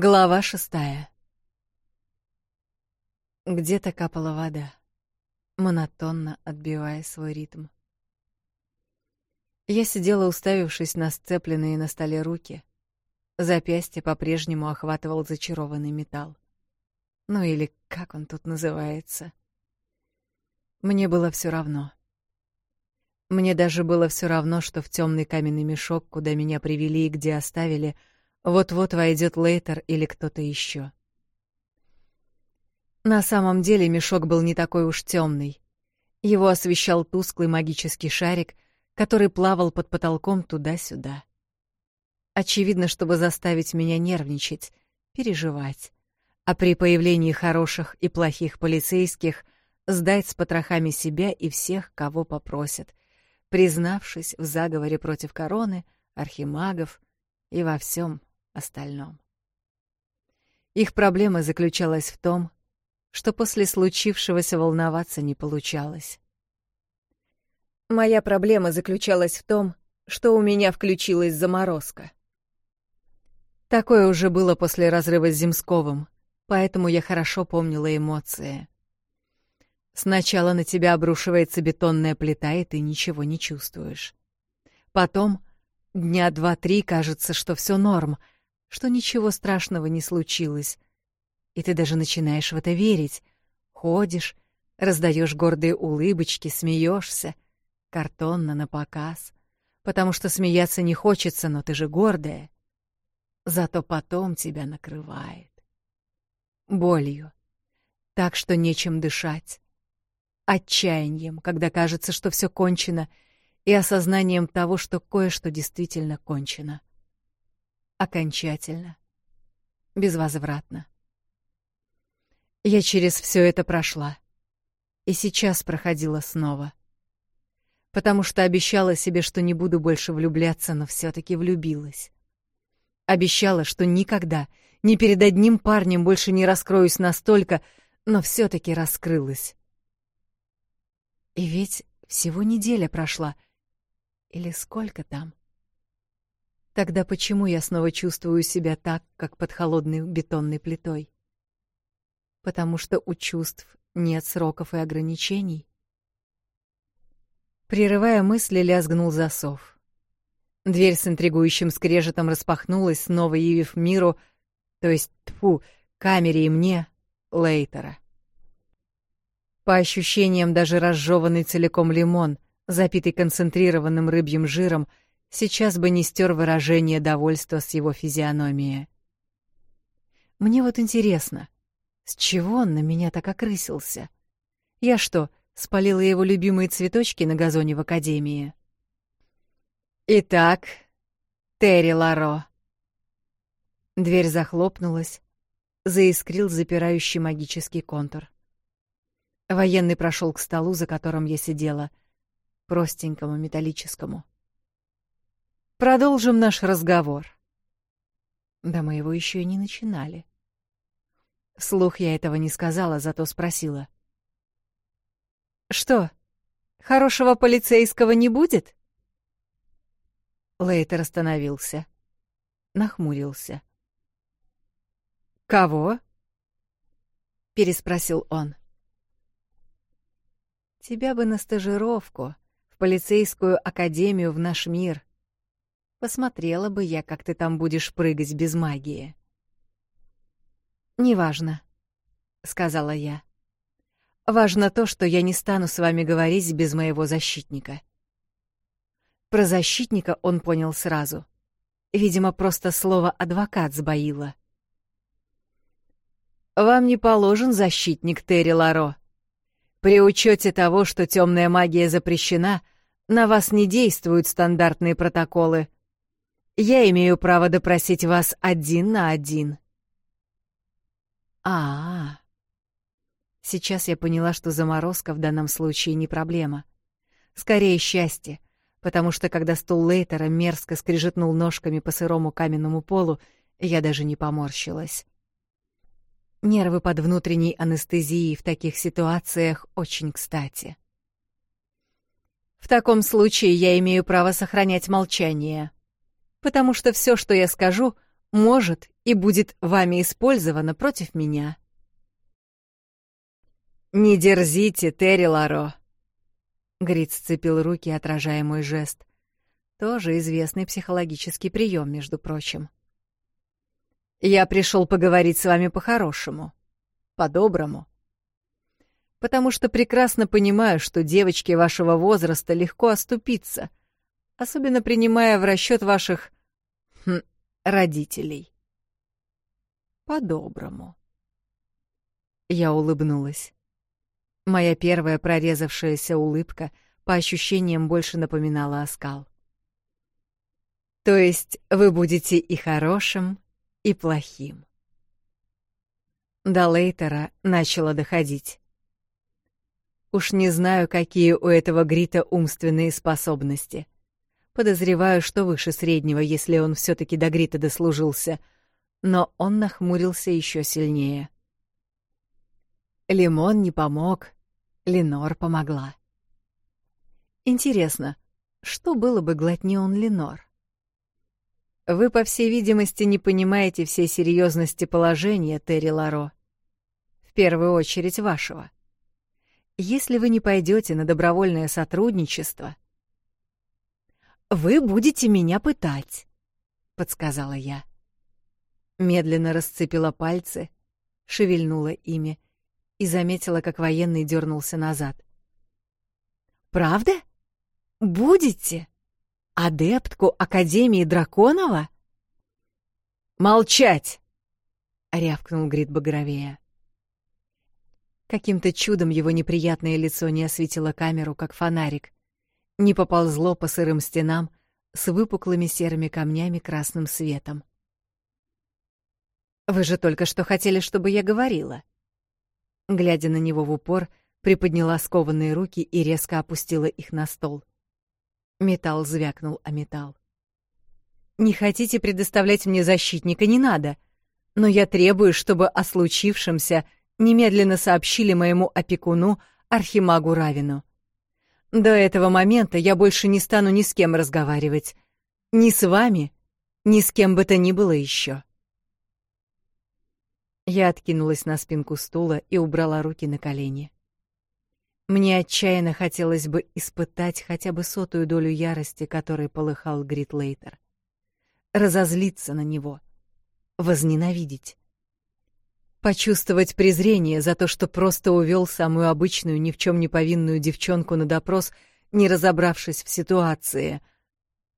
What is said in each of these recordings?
Глава шестая. Где-то капала вода, монотонно отбивая свой ритм. Я сидела, уставившись на сцепленные на столе руки. Запястье по-прежнему охватывал зачарованный металл. Ну или как он тут называется? Мне было все равно. Мне даже было все равно, что в темный каменный мешок, куда меня привели и где оставили — вот-вот войдет Лейтер или кто-то еще. На самом деле мешок был не такой уж темный. Его освещал тусклый магический шарик, который плавал под потолком туда-сюда. Очевидно, чтобы заставить меня нервничать, переживать. А при появлении хороших и плохих полицейских сдать с потрохами себя и всех, кого попросят, признавшись в заговоре против короны, архимагов и во всем остальном. Их проблема заключалась в том, что после случившегося волноваться не получалось. Моя проблема заключалась в том, что у меня включилась заморозка. Такое уже было после разрыва с Земсковым, поэтому я хорошо помнила эмоции. Сначала на тебя обрушивается бетонная плита, и ты ничего не чувствуешь. Потом, дня два-три, кажется, что все норм — что ничего страшного не случилось. И ты даже начинаешь в это верить. Ходишь, раздаешь гордые улыбочки, смеешься, картонно на показ, потому что смеяться не хочется, но ты же гордая. Зато потом тебя накрывает. Болью. Так что нечем дышать. Отчаянием, когда кажется, что все кончено, и осознанием того, что кое-что действительно кончено окончательно, безвозвратно. Я через все это прошла. И сейчас проходила снова. Потому что обещала себе, что не буду больше влюбляться, но все таки влюбилась. Обещала, что никогда, ни перед одним парнем больше не раскроюсь настолько, но все таки раскрылась. И ведь всего неделя прошла. Или сколько там? Тогда почему я снова чувствую себя так, как под холодной бетонной плитой? Потому что у чувств нет сроков и ограничений. Прерывая мысли, лязгнул засов. Дверь с интригующим скрежетом распахнулась, снова явив миру, то есть, тьфу, камере и мне, Лейтера. По ощущениям, даже разжеванный целиком лимон, запитый концентрированным рыбьим жиром — Сейчас бы не стер выражение довольства с его физиономии. Мне вот интересно, с чего он на меня так окрысился? Я что, спалила его любимые цветочки на газоне в академии? Итак, Терри Ларо. Дверь захлопнулась, заискрил запирающий магический контур. Военный прошел к столу, за которым я сидела, простенькому металлическому. Продолжим наш разговор. Да мы его еще и не начинали. Слух я этого не сказала, зато спросила. Что, хорошего полицейского не будет? Лейтер остановился, нахмурился. Кого? переспросил он. Тебя бы на стажировку в полицейскую академию в наш мир. Посмотрела бы я, как ты там будешь прыгать без магии. «Неважно», — сказала я. «Важно то, что я не стану с вами говорить без моего защитника». Про защитника он понял сразу. Видимо, просто слово «адвокат» сбоило. «Вам не положен защитник, Терри Ларо. При учете того, что темная магия запрещена, на вас не действуют стандартные протоколы», я имею право допросить вас один на один. А, -а, а Сейчас я поняла, что заморозка в данном случае не проблема. Скорее счастье, потому что когда стул Лейтера мерзко скрежетнул ножками по сырому каменному полу, я даже не поморщилась. Нервы под внутренней анестезией в таких ситуациях очень кстати. «В таком случае я имею право сохранять молчание», потому что все, что я скажу, может и будет вами использовано против меня. «Не дерзите, Терри Ларо!» Гриц сцепил руки, отражая мой жест. Тоже известный психологический прием, между прочим. «Я пришел поговорить с вами по-хорошему, по-доброму, потому что прекрасно понимаю, что девочке вашего возраста легко оступиться — особенно принимая в расчет ваших... Хм, родителей. По-доброму. Я улыбнулась. Моя первая прорезавшаяся улыбка по ощущениям больше напоминала оскал. То есть вы будете и хорошим, и плохим. До Лейтера начало доходить. Уж не знаю, какие у этого Грита умственные способности — подозреваю, что выше среднего, если он все таки до Грита дослужился. Но он нахмурился еще сильнее. Лимон не помог, Ленор помогла. Интересно, что было бы глотни он Ленор? Вы, по всей видимости, не понимаете всей серьезности положения, Терри Ларо. В первую очередь вашего. Если вы не пойдете на добровольное сотрудничество — «Вы будете меня пытать», — подсказала я. Медленно расцепила пальцы, шевельнула ими и заметила, как военный дернулся назад. «Правда? Будете? Адептку Академии Драконова?» «Молчать!» — рявкнул Грит Багровея. Каким-то чудом его неприятное лицо не осветило камеру, как фонарик, не поползло по сырым стенам с выпуклыми серыми камнями красным светом. «Вы же только что хотели, чтобы я говорила». Глядя на него в упор, приподняла скованные руки и резко опустила их на стол. Металл звякнул о металл. «Не хотите предоставлять мне защитника, не надо. Но я требую, чтобы о случившемся немедленно сообщили моему опекуну, архимагу Равину. До этого момента я больше не стану ни с кем разговаривать. Ни с вами, ни с кем бы то ни было еще. Я откинулась на спинку стула и убрала руки на колени. Мне отчаянно хотелось бы испытать хотя бы сотую долю ярости, которой полыхал Гритлейтер. Разозлиться на него, возненавидеть. Почувствовать презрение за то, что просто увел самую обычную, ни в чем не повинную девчонку на допрос, не разобравшись в ситуации.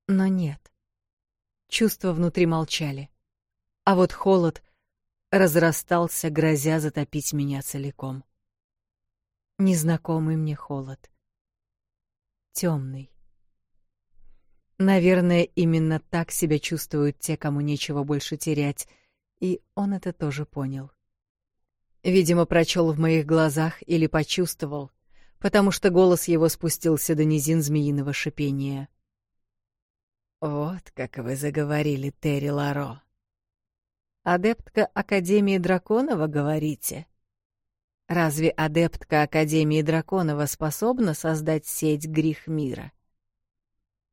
Но нет. Чувства внутри молчали. А вот холод разрастался, грозя затопить меня целиком. Незнакомый мне холод. Темный. Наверное, именно так себя чувствуют те, кому нечего больше терять, и он это тоже понял. Видимо, прочел в моих глазах или почувствовал, потому что голос его спустился до низин змеиного шипения. «Вот как вы заговорили, Терри Ларо. Адептка Академии Драконова, говорите? Разве адептка Академии Драконова способна создать сеть грех мира?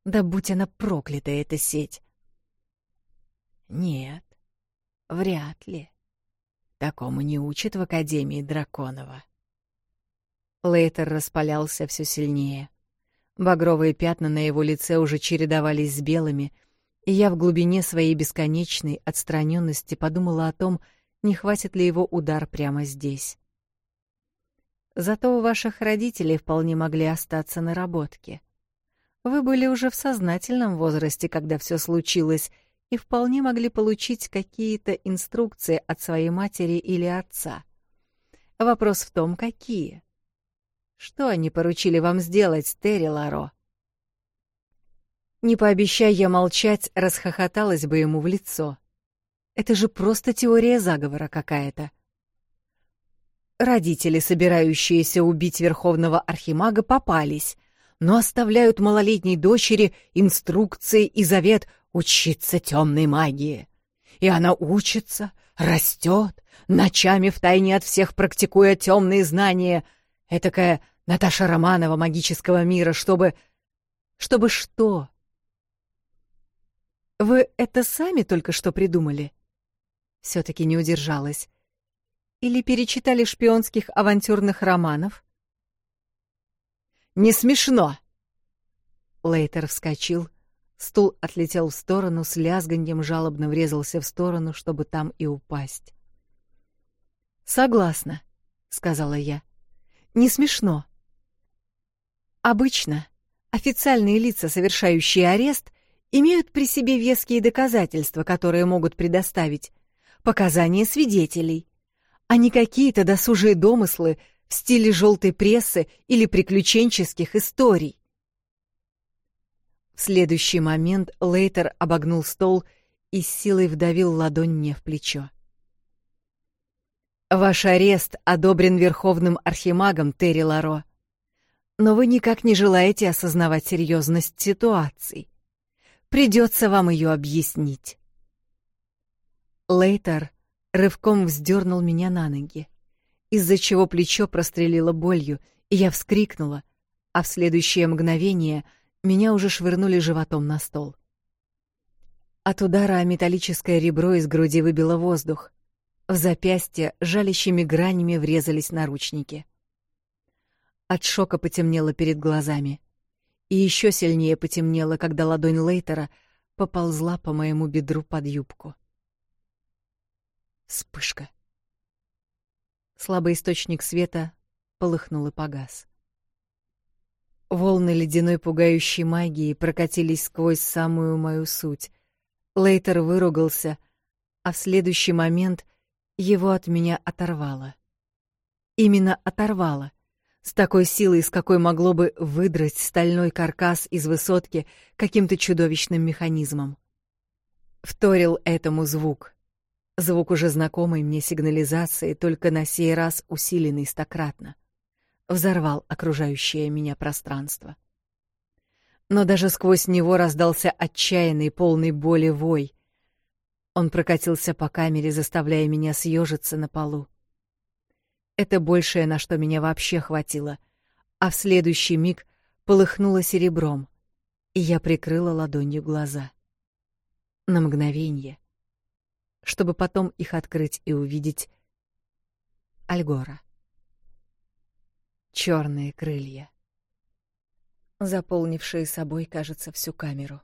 Да будь она проклята, эта сеть!» «Нет, вряд ли», Такому не учат в Академии Драконова. Лейтер распалялся все сильнее. Багровые пятна на его лице уже чередовались с белыми, и я в глубине своей бесконечной отстраненности подумала о том, не хватит ли его удар прямо здесь. Зато у ваших родителей вполне могли остаться наработки. Вы были уже в сознательном возрасте, когда все случилось — и вполне могли получить какие-то инструкции от своей матери или отца. Вопрос в том, какие. Что они поручили вам сделать, Терри Ларо? Не пообещай я молчать, расхохоталась бы ему в лицо. Это же просто теория заговора какая-то. Родители, собирающиеся убить верховного архимага, попались, но оставляют малолетней дочери инструкции и завет, учиться темной магии. И она учится, растет, ночами втайне от всех практикуя темные знания. Этакая Наташа Романова магического мира, чтобы... Чтобы что? Вы это сами только что придумали? Все-таки не удержалась. Или перечитали шпионских авантюрных романов? Не смешно. Лейтер вскочил, Стул отлетел в сторону с лязганьем, жалобно врезался в сторону, чтобы там и упасть. «Согласна», — сказала я. «Не смешно. Обычно официальные лица, совершающие арест, имеют при себе веские доказательства, которые могут предоставить, показания свидетелей, а не какие-то досужие домыслы в стиле желтой прессы или приключенческих историй следующий момент Лейтер обогнул стол и с силой вдавил ладонь мне в плечо. «Ваш арест одобрен Верховным Архимагом Терри Ларо, но вы никак не желаете осознавать серьезность ситуации. Придется вам ее объяснить». Лейтер рывком вздернул меня на ноги, из-за чего плечо прострелило болью, и я вскрикнула, а в следующее мгновение — меня уже швырнули животом на стол. От удара металлическое ребро из груди выбило воздух. В запястье жалящими гранями врезались наручники. От шока потемнело перед глазами. И еще сильнее потемнело, когда ладонь Лейтера поползла по моему бедру под юбку. Вспышка. Слабый источник света полыхнул и погас. Волны ледяной пугающей магии прокатились сквозь самую мою суть. Лейтер выругался, а в следующий момент его от меня оторвало. Именно оторвало. С такой силой, с какой могло бы выдрать стальной каркас из высотки каким-то чудовищным механизмом. Вторил этому звук. Звук уже знакомый мне сигнализации, только на сей раз усиленный стократно. — взорвал окружающее меня пространство. Но даже сквозь него раздался отчаянный, полный боли вой. Он прокатился по камере, заставляя меня съежиться на полу. Это большее, на что меня вообще хватило, а в следующий миг полыхнуло серебром, и я прикрыла ладонью глаза. На мгновение, чтобы потом их открыть и увидеть Альгора. Черные крылья, заполнившие собой, кажется, всю камеру.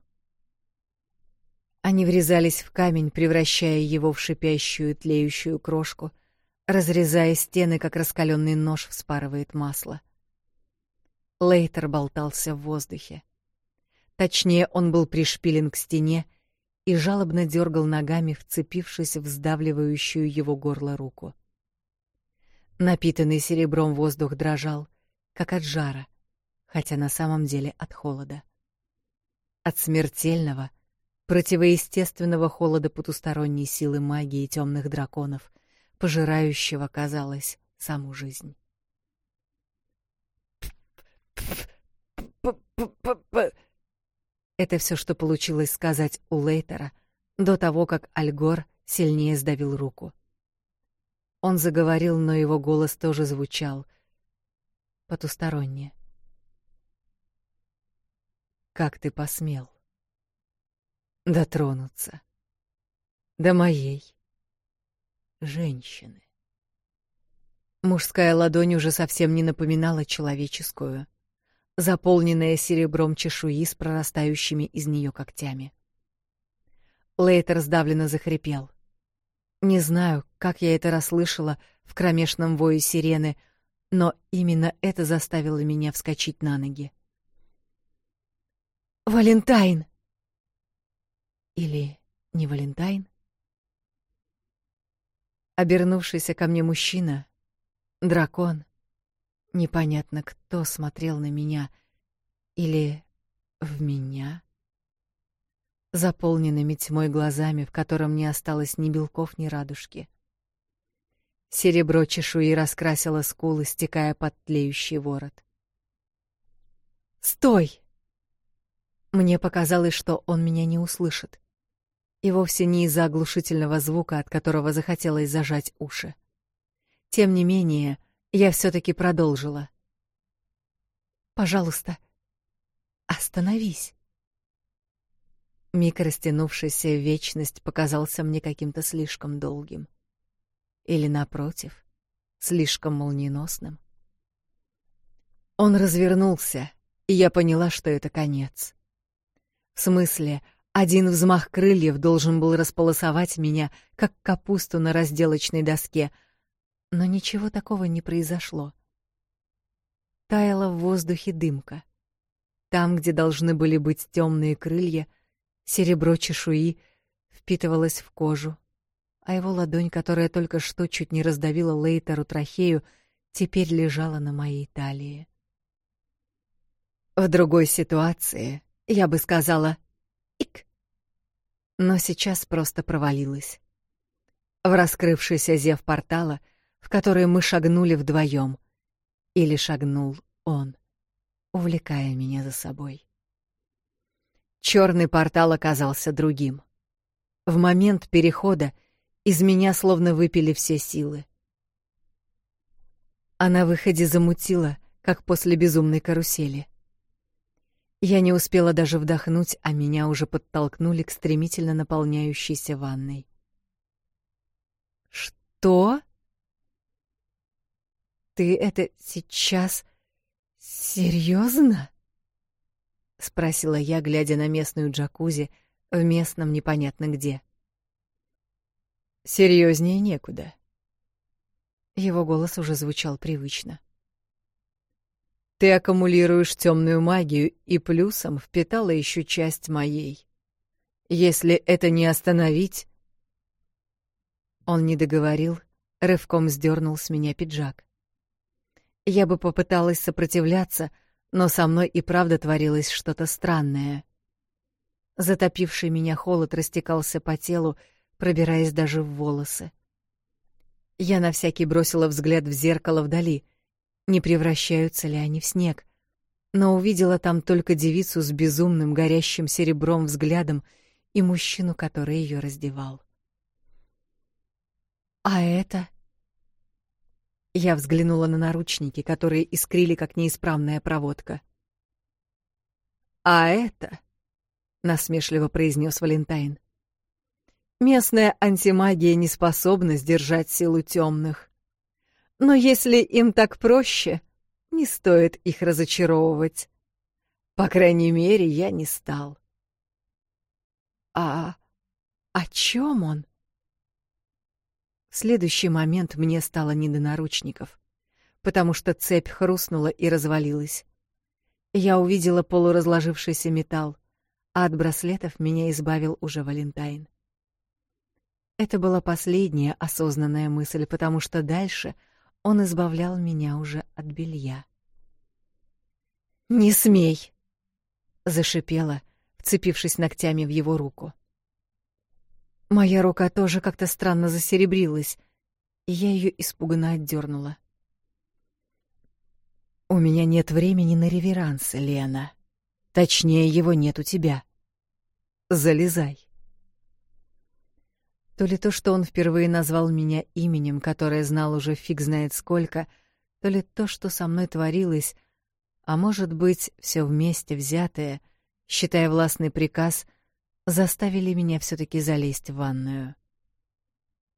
Они врезались в камень, превращая его в шипящую тлеющую крошку, разрезая стены, как раскаленный нож вспарывает масло. Лейтер болтался в воздухе. Точнее, он был пришпилен к стене и жалобно дергал ногами, вцепившись в сдавливающую его горло руку. Напитанный серебром воздух дрожал, как от жара, хотя на самом деле от холода. От смертельного, противоестественного холода потусторонней силы магии темных драконов, пожирающего, казалось, саму жизнь. Это все, что получилось сказать у Лейтера до того, как Альгор сильнее сдавил руку. — он заговорил, но его голос тоже звучал потусторонне. Как ты посмел дотронуться до моей женщины? Мужская ладонь уже совсем не напоминала человеческую, заполненная серебром чешуи с прорастающими из нее когтями. Лейтер сдавленно захрипел. Не знаю, как я это расслышала в кромешном вое сирены, но именно это заставило меня вскочить на ноги. «Валентайн!» Или не Валентайн? Обернувшийся ко мне мужчина, дракон, непонятно кто смотрел на меня или в меня, заполненными тьмой глазами, в котором не осталось ни белков, ни радужки. Серебро чешуи раскрасило скулы, стекая под тлеющий ворот. «Стой!» Мне показалось, что он меня не услышит. И вовсе не из-за оглушительного звука, от которого захотелось зажать уши. Тем не менее, я все-таки продолжила. «Пожалуйста, остановись!» Миг, растянувшийся в вечность, показался мне каким-то слишком долгим или, напротив, слишком молниеносным. Он развернулся, и я поняла, что это конец. В смысле, один взмах крыльев должен был располосовать меня, как капусту на разделочной доске, но ничего такого не произошло. Таяла в воздухе дымка. Там, где должны были быть темные крылья, серебро чешуи впитывалось в кожу, а его ладонь, которая только что чуть не раздавила Лейтеру трахею, теперь лежала на моей талии. В другой ситуации я бы сказала «ик», но сейчас просто провалилась. В раскрывшийся зев портала, в который мы шагнули вдвоем, или шагнул он, увлекая меня за собой. Черный портал оказался другим. В момент перехода из меня словно выпили все силы. Она в выходе замутила, как после безумной карусели. Я не успела даже вдохнуть, а меня уже подтолкнули к стремительно наполняющейся ванной. Что? Ты это сейчас серьезно? спросила я, глядя на местную джакузи в местном непонятно где. Серьезнее некуда. Его голос уже звучал привычно. Ты аккумулируешь темную магию и плюсом впитала еще часть моей. Если это не остановить... Он не договорил, рывком сдернул с меня пиджак. Я бы попыталась сопротивляться, но со мной и правда творилось что-то странное. Затопивший меня холод растекался по телу, пробираясь даже в волосы. Я на всякий бросила взгляд в зеркало вдали, не превращаются ли они в снег, но увидела там только девицу с безумным горящим серебром взглядом и мужчину, который ее раздевал. А это Я взглянула на наручники, которые искрили как неисправная проводка. А это насмешливо произнес Валентайн. Местная антимагия не способна сдержать силу темных. Но если им так проще, не стоит их разочаровывать. По крайней мере, я не стал. А о чем он? В следующий момент мне стало не до наручников, потому что цепь хрустнула и развалилась. Я увидела полуразложившийся металл, а от браслетов меня избавил уже Валентайн. Это была последняя осознанная мысль, потому что дальше он избавлял меня уже от белья. «Не смей!» — зашипела, вцепившись ногтями в его руку. Моя рука тоже как-то странно засеребрилась, и я ее испуганно отдернула. «У меня нет времени на реверансы, Лена. Точнее, его нет у тебя. Залезай». То ли то, что он впервые назвал меня именем, которое знал уже фиг знает сколько, то ли то, что со мной творилось, а может быть, все вместе взятое, считая властный приказ, заставили меня все таки залезть в ванную.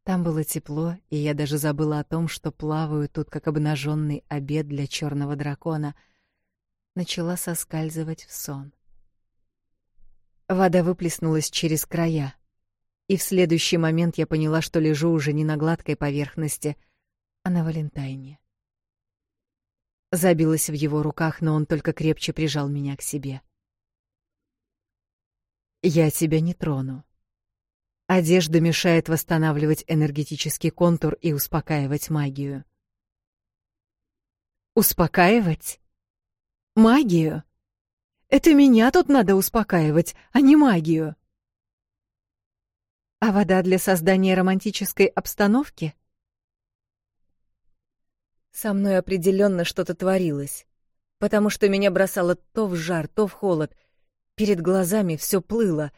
Там было тепло, и я даже забыла о том, что плаваю тут как обнаженный обед для черного дракона. Начала и в следующий момент я поняла, что лежу уже не на гладкой поверхности, а на Валентайне. Забилась в его руках, но он только крепче прижал меня к себе. «Я тебя не трону. Одежда мешает восстанавливать энергетический контур и успокаивать магию». «Успокаивать? Магию? Это меня тут надо успокаивать, а не магию!» А вода для создания романтической обстановки? Со мной определенно что-то творилось, потому что меня бросало то в жар, то в холод. Перед глазами все плыло,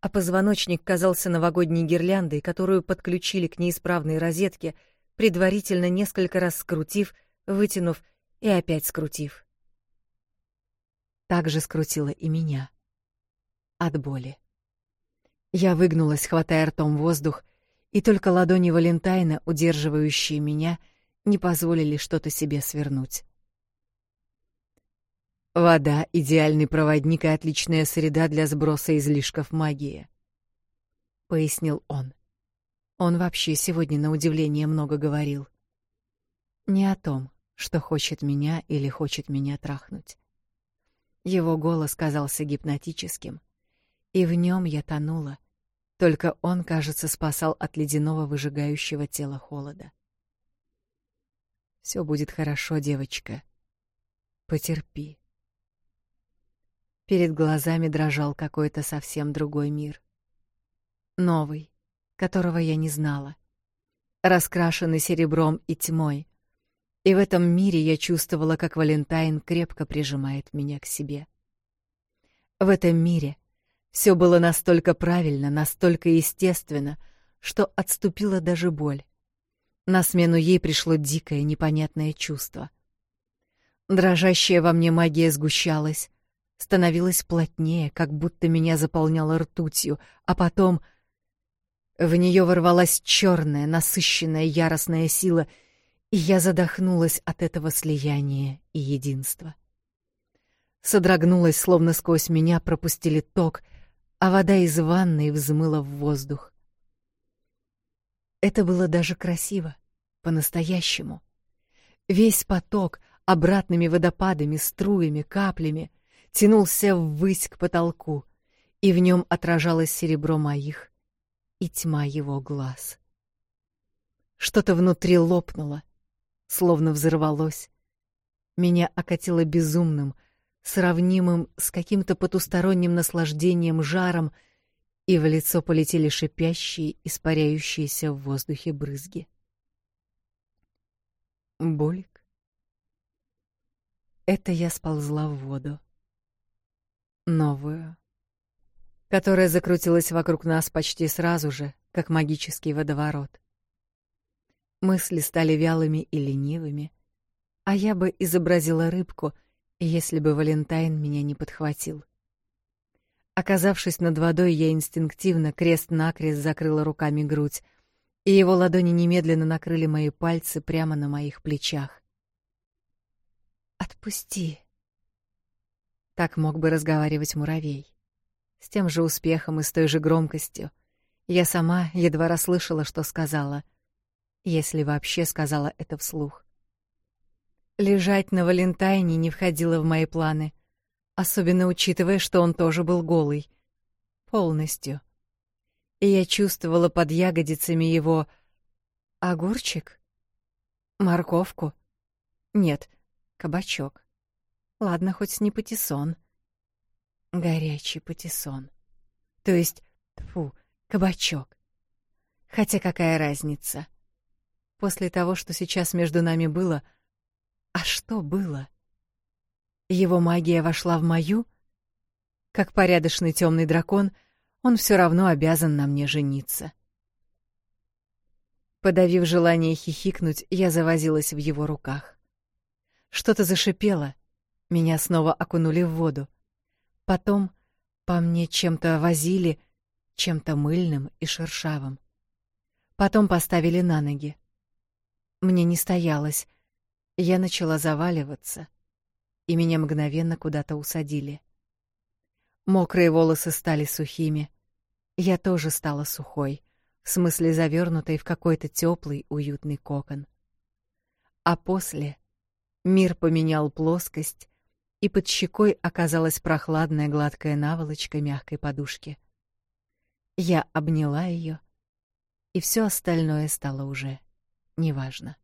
а позвоночник казался новогодней гирляндой, которую подключили к неисправной розетке, предварительно несколько раз скрутив, вытянув и опять скрутив. Так же скрутило и меня. От боли. Я выгнулась, хватая ртом воздух, и только ладони Валентайна, удерживающие меня, не позволили что-то себе свернуть. Вода — идеальный проводник и отличная среда для сброса излишков магии, — пояснил он. Он вообще сегодня, на удивление, много говорил. Не о том, что хочет меня или хочет меня трахнуть. Его голос казался гипнотическим — и в нем я тонула. Только он, кажется, спасал от ледяного выжигающего тела холода. Все будет хорошо, девочка. Потерпи. Перед глазами дрожал какой-то совсем другой мир. Новый, которого я не знала. Раскрашенный серебром и тьмой. И в этом мире я чувствовала, как Валентайн крепко прижимает меня к себе. В этом мире — все было настолько правильно, настолько естественно, что отступила даже боль. На смену ей пришло дикое, непонятное чувство. Дрожащая во мне магия сгущалась, становилась плотнее, как будто меня заполняла ртутью, а потом... В нее ворвалась черная, насыщенная, яростная сила, и я задохнулась от этого слияния и единства. Содрогнулась, словно сквозь меня пропустили ток — а вода из ванны взмыла в воздух. Это было даже красиво, по-настоящему. Весь поток обратными водопадами, струями, каплями тянулся ввысь к потолку, и в нем отражалось серебро моих и тьма его глаз. Что-то внутри лопнуло, словно взорвалось. Меня окатило безумным, сравнимым с каким-то потусторонним наслаждением жаром, и в лицо полетели шипящие, испаряющиеся в воздухе брызги. Болик. Это я сползла в воду. Новую. Которая закрутилась вокруг нас почти сразу же, как магический водоворот. Мысли стали вялыми и ленивыми, а я бы изобразила рыбку — если бы Валентайн меня не подхватил. Оказавшись над водой, я инстинктивно крест-накрест закрыла руками грудь, и его ладони немедленно накрыли мои пальцы прямо на моих плечах. «Отпусти!» Так мог бы разговаривать муравей. С тем же успехом и с той же громкостью. Я сама едва расслышала, что сказала, если вообще сказала это вслух. Лежать на Валентайне не входило в мои планы, особенно учитывая, что он тоже был голый. Полностью. И я чувствовала под ягодицами его огурчик, морковку. Нет, кабачок. Ладно, хоть не патиссон. Горячий патиссон. То есть, фу, кабачок. Хотя какая разница? После того, что сейчас между нами было, А что было? Его магия вошла в мою. Как порядочный темный дракон, он все равно обязан на мне жениться. Подавив желание хихикнуть, я завозилась в его руках. Что-то зашипело. Меня снова окунули в воду. Потом по мне чем-то возили, чем-то мыльным и шершавым. Потом поставили на ноги. Мне не стоялось, я начала заваливаться, и меня мгновенно куда-то усадили. Мокрые волосы стали сухими. Я тоже стала сухой, в смысле завернутой в какой-то теплый, уютный кокон. А после мир поменял плоскость, и под щекой оказалась прохладная гладкая наволочка мягкой подушки. Я обняла ее, и все остальное стало уже неважно.